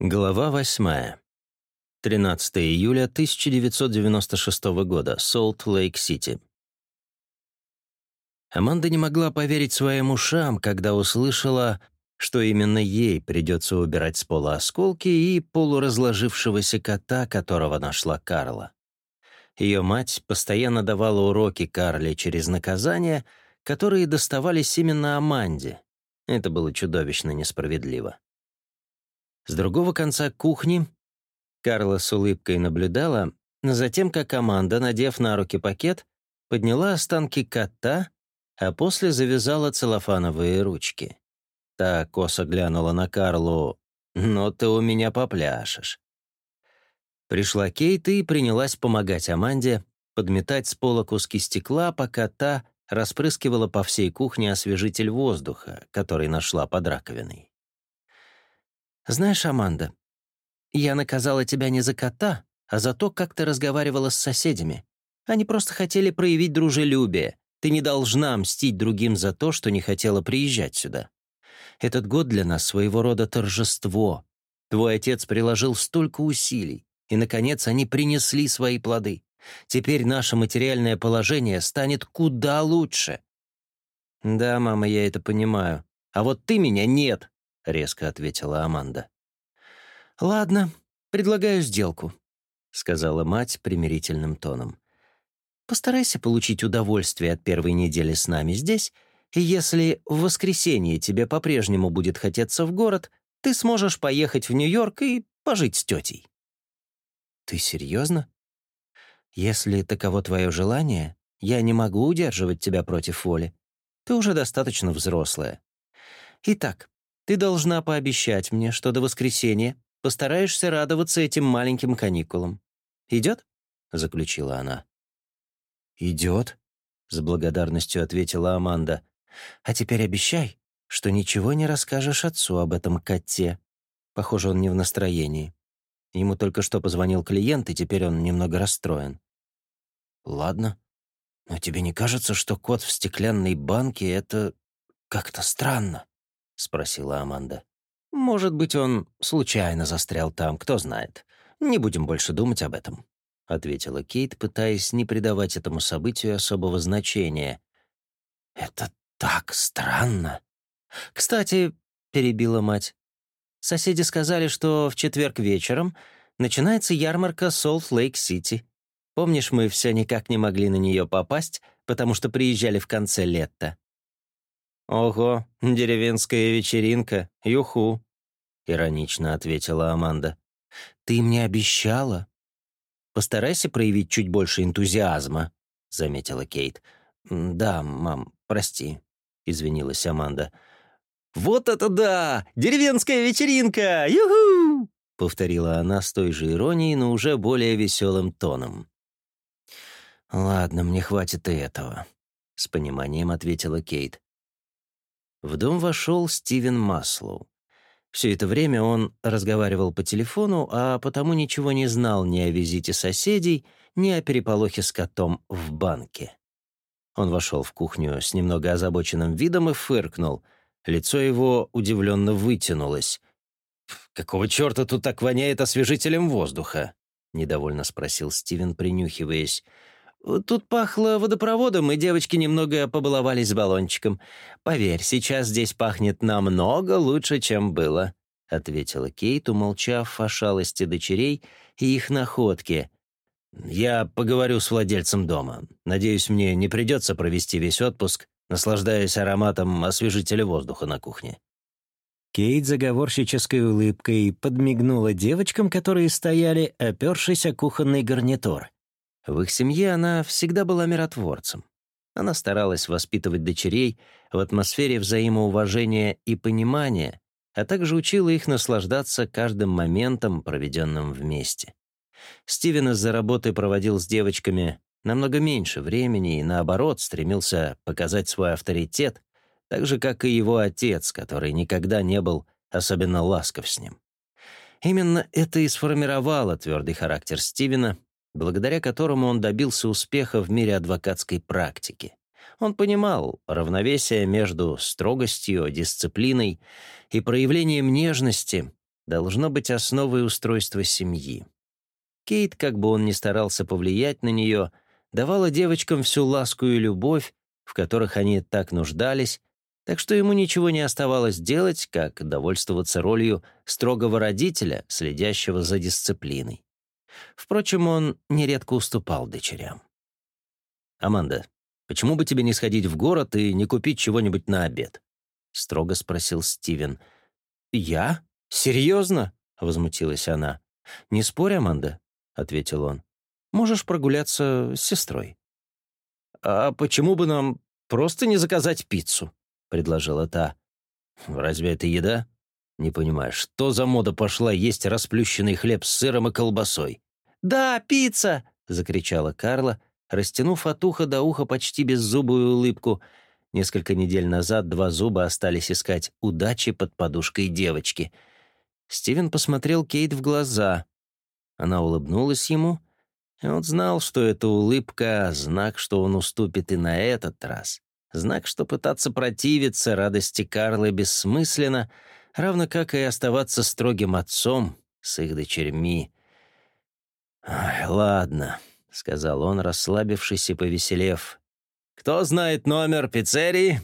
Глава 8. 13 июля 1996 года. Солт-Лейк-Сити. Аманда не могла поверить своим ушам, когда услышала, что именно ей придется убирать с пола осколки и полуразложившегося кота, которого нашла Карла. Ее мать постоянно давала уроки Карле через наказания, которые доставались именно Аманде. Это было чудовищно несправедливо. С другого конца кухни Карла с улыбкой наблюдала за тем, как команда, надев на руки пакет, подняла останки кота, а после завязала целлофановые ручки. Та косо глянула на Карлу. «Но ты у меня попляшешь». Пришла Кейт и принялась помогать Аманде подметать с пола куски стекла, пока та распрыскивала по всей кухне освежитель воздуха, который нашла под раковиной. «Знаешь, Аманда, я наказала тебя не за кота, а за то, как ты разговаривала с соседями. Они просто хотели проявить дружелюбие. Ты не должна мстить другим за то, что не хотела приезжать сюда. Этот год для нас своего рода торжество. Твой отец приложил столько усилий, и, наконец, они принесли свои плоды. Теперь наше материальное положение станет куда лучше». «Да, мама, я это понимаю. А вот ты меня нет», — резко ответила Аманда. «Ладно, предлагаю сделку», — сказала мать примирительным тоном. «Постарайся получить удовольствие от первой недели с нами здесь, и если в воскресенье тебе по-прежнему будет хотеться в город, ты сможешь поехать в Нью-Йорк и пожить с тетей». «Ты серьезно? Если таково твое желание, я не могу удерживать тебя против воли. Ты уже достаточно взрослая. Итак, ты должна пообещать мне, что до воскресенья постараешься радоваться этим маленьким каникулам. Идет?» — заключила она. «Идет», — с благодарностью ответила Аманда. «А теперь обещай, что ничего не расскажешь отцу об этом коте. Похоже, он не в настроении. Ему только что позвонил клиент, и теперь он немного расстроен». «Ладно. Но тебе не кажется, что кот в стеклянной банке — это как-то странно?» — спросила Аманда. «Может быть, он случайно застрял там, кто знает. Не будем больше думать об этом», — ответила Кейт, пытаясь не придавать этому событию особого значения. «Это так странно!» «Кстати», — перебила мать, — «соседи сказали, что в четверг вечером начинается ярмарка Солт-Лейк-Сити. Помнишь, мы все никак не могли на нее попасть, потому что приезжали в конце лета?» «Ого, деревенская вечеринка, юху», — иронично ответила Аманда. «Ты мне обещала?» «Постарайся проявить чуть больше энтузиазма», — заметила Кейт. «Да, мам, прости», — извинилась Аманда. «Вот это да! Деревенская вечеринка! Юху!» — повторила она с той же иронией, но уже более веселым тоном. «Ладно, мне хватит и этого», — с пониманием ответила Кейт. В дом вошел Стивен Маслоу. Все это время он разговаривал по телефону, а потому ничего не знал ни о визите соседей, ни о переполохе с котом в банке. Он вошел в кухню с немного озабоченным видом и фыркнул. Лицо его удивленно вытянулось. «Какого черта тут так воняет освежителем воздуха?» — недовольно спросил Стивен, принюхиваясь. Тут пахло водопроводом, и девочки немного побаловались с баллончиком. Поверь, сейчас здесь пахнет намного лучше, чем было», — ответила Кейт, умолчав о шалости дочерей и их находке. «Я поговорю с владельцем дома. Надеюсь, мне не придется провести весь отпуск, наслаждаясь ароматом освежителя воздуха на кухне». Кейт заговорщической улыбкой подмигнула девочкам, которые стояли, опершись о кухонный гарнитур. В их семье она всегда была миротворцем. Она старалась воспитывать дочерей в атмосфере взаимоуважения и понимания, а также учила их наслаждаться каждым моментом, проведенным вместе. Стивен из-за работы проводил с девочками намного меньше времени и, наоборот, стремился показать свой авторитет, так же, как и его отец, который никогда не был особенно ласков с ним. Именно это и сформировало твердый характер Стивена благодаря которому он добился успеха в мире адвокатской практики. Он понимал равновесие между строгостью, дисциплиной и проявлением нежности должно быть основой устройства семьи. Кейт, как бы он ни старался повлиять на нее, давала девочкам всю ласку и любовь, в которых они так нуждались, так что ему ничего не оставалось делать, как довольствоваться ролью строгого родителя, следящего за дисциплиной. Впрочем, он нередко уступал дочерям. «Аманда, почему бы тебе не сходить в город и не купить чего-нибудь на обед?» — строго спросил Стивен. «Я? Серьезно?» — возмутилась она. «Не спорь, Аманда», — ответил он. «Можешь прогуляться с сестрой». «А почему бы нам просто не заказать пиццу?» — предложила та. «Разве это еда?» «Не понимаешь, что за мода пошла есть расплющенный хлеб с сыром и колбасой?» «Да, пицца!» — закричала Карла, растянув от уха до уха почти беззубую улыбку. Несколько недель назад два зуба остались искать удачи под подушкой девочки. Стивен посмотрел Кейт в глаза. Она улыбнулась ему, и он знал, что эта улыбка — знак, что он уступит и на этот раз. Знак, что пытаться противиться радости Карлы бессмысленно, равно как и оставаться строгим отцом с их дочерьми. «Ай, ладно», — сказал он, расслабившись и повеселев. «Кто знает номер пиццерии?»